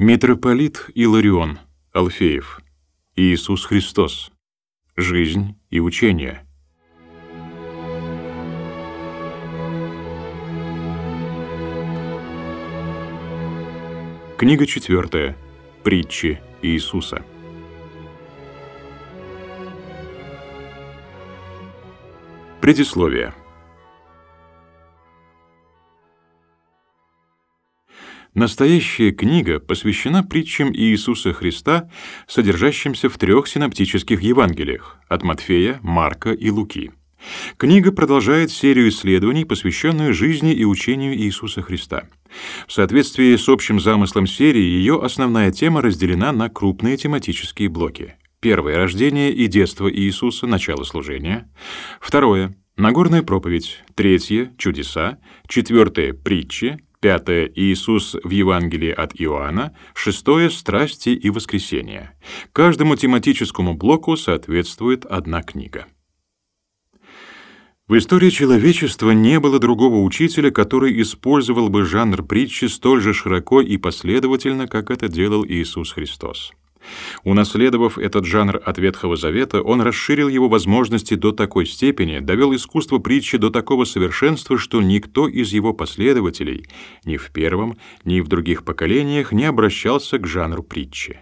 Митрополит Иларион, Алфеев. Иисус Христос. Жизнь и учение. Книга четвертая. Притчи Иисуса. Предисловие. Настоящая книга посвящена притчам Иисуса Христа, содержащимся в трех синоптических Евангелиях от Матфея, Марка и Луки. Книга продолжает серию исследований, посвященную жизни и учению Иисуса Христа. В соответствии с общим замыслом серии ее основная тема разделена на крупные тематические блоки. Первое — рождение и детство Иисуса, начало служения. Второе — Нагорная проповедь. Третье — чудеса. Четвертое — притчи. Пятое — Иисус в Евангелии от Иоанна. Шестое — страсти и воскресения. Каждому тематическому блоку соответствует одна книга. В истории человечества не было другого учителя, который использовал бы жанр притчи столь же широко и последовательно, как это делал Иисус Христос. Унаследовав этот жанр от Ветхого Завета, он расширил его возможности до такой степени, довел искусство притчи до такого совершенства, что никто из его последователей ни в первом, ни в других поколениях не обращался к жанру притчи.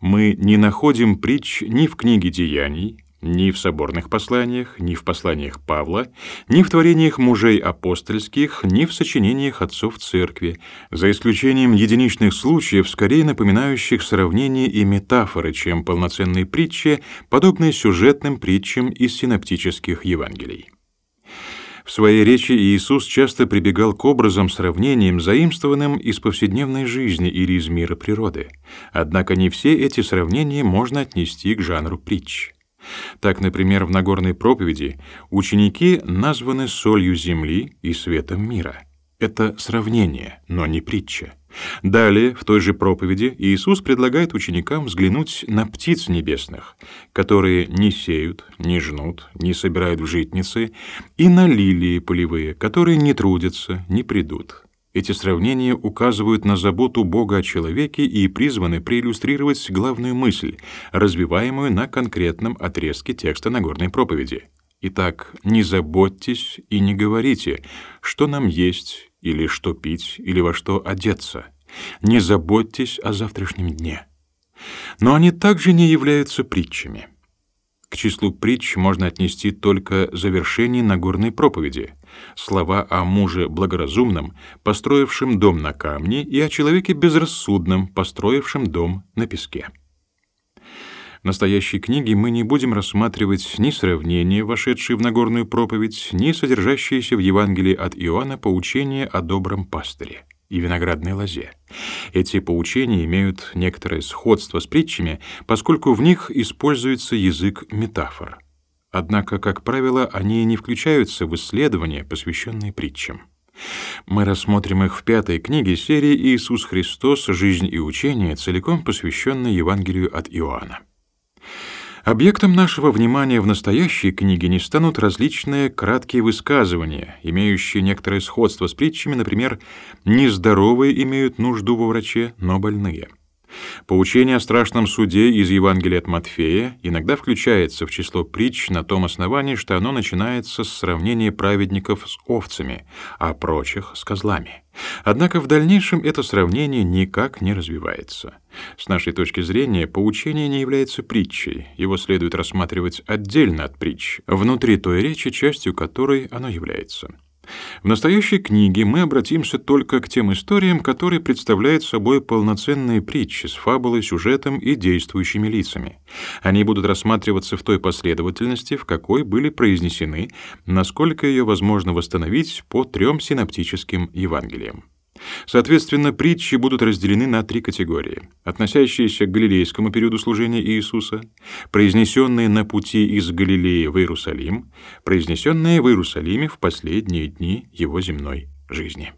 Мы не находим притч ни в книге Деяний, ни в соборных посланиях, ни в посланиях Павла, ни в творениях мужей апостольских, ни в сочинениях отцов церкви, за исключением единичных случаев, скорее напоминающих сравнения и метафоры, чем полноценные притчи, подобные сюжетным притчам из синоптических Евангелий. В своей речи Иисус часто прибегал к образам, сравнениям, заимствованным из повседневной жизни или из мира природы. Однако не все эти сравнения можно отнести к жанру притч. Так, например, в Нагорной проповеди ученики названы солью земли и светом мира. Это сравнение, но не притча. Далее, в той же проповеди, Иисус предлагает ученикам взглянуть на птиц небесных, которые не сеют, не жнут, не собирают в житницы, и на лилии полевые, которые не трудятся, не придут. Эти сравнения указывают на заботу Бога о человеке и призваны проиллюстрировать главную мысль, развиваемую на конкретном отрезке текста Нагорной проповеди. Итак, не заботьтесь и не говорите, что нам есть, или что пить, или во что одеться. Не заботьтесь о завтрашнем дне. Но они также не являются притчами. К числу притч можно отнести только завершение Нагорной проповеди, слова о муже благоразумном, построившем дом на камне, и о человеке безрассудном, построившем дом на песке. В настоящей книге мы не будем рассматривать ни сравнения, вошедшие в Нагорную проповедь, ни содержащиеся в Евангелии от Иоанна поучения о добром пастыре и виноградной лозе. Эти поучения имеют некоторое сходство с притчами, поскольку в них используется язык метафор. Однако, как правило, они не включаются в исследования, посвященные притчам. Мы рассмотрим их в пятой книге серии «Иисус Христос. Жизнь и учение», целиком посвященной Евангелию от Иоанна. Объектом нашего внимания в настоящей книге не станут различные краткие высказывания, имеющие некоторое сходство с притчами, например, «нездоровые имеют нужду во враче, но больные». Поучение о страшном суде из Евангелия от Матфея иногда включается в число притч на том основании, что оно начинается с сравнения праведников с овцами, а прочих — с козлами. Однако в дальнейшем это сравнение никак не развивается. С нашей точки зрения, поучение не является притчей, его следует рассматривать отдельно от притч, внутри той речи, частью которой оно является. В настоящей книге мы обратимся только к тем историям, которые представляют собой полноценные притчи с фабулой, сюжетом и действующими лицами. Они будут рассматриваться в той последовательности, в какой были произнесены, насколько ее возможно восстановить по трем синоптическим Евангелиям. Соответственно, притчи будут разделены на три категории: относящиеся к галилейскому периоду служения Иисуса, произнесенные на пути из Галилеи в Иерусалим, произнесенные в Иерусалиме в последние дни его земной жизни.